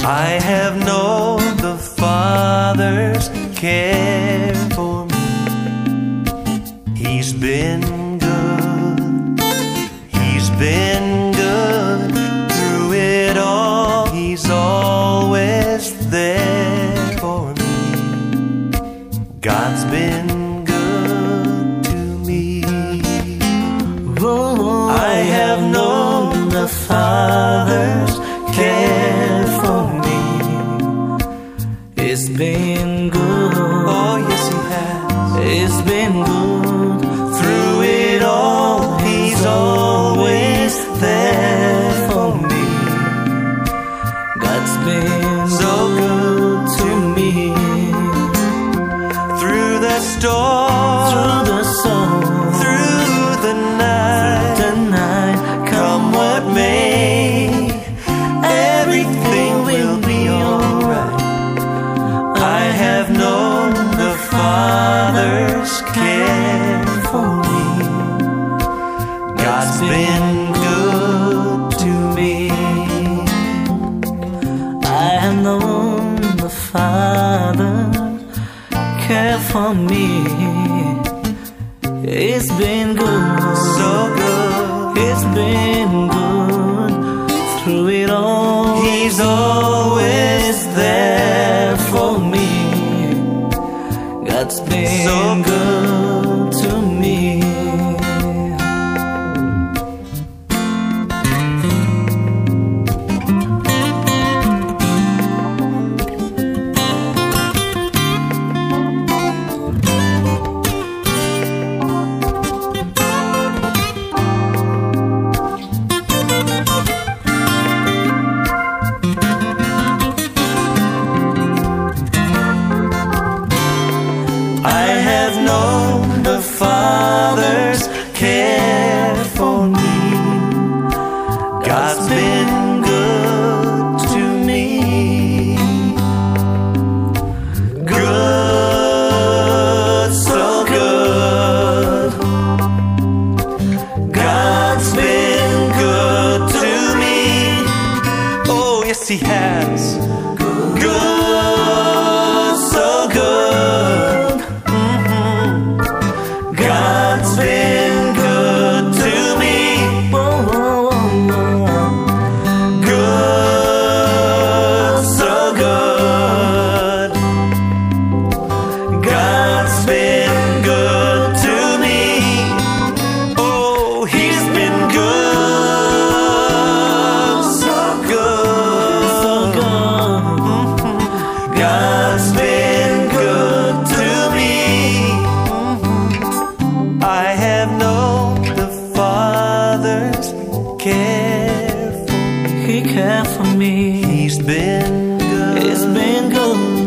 I have known God's been good to me. Oh, I have known the Father's care for me. It's been good. Oh, yes, He has. It's been good. Father's care for me. God's been good to me. I have known the Father care for me. It's been good. So good. It's been good God's been So good I have known the Father's care for me. God's been good to me. Good, so good. God's been good to me. Oh, yes, He has. He cared for me. He's been good. It's been good.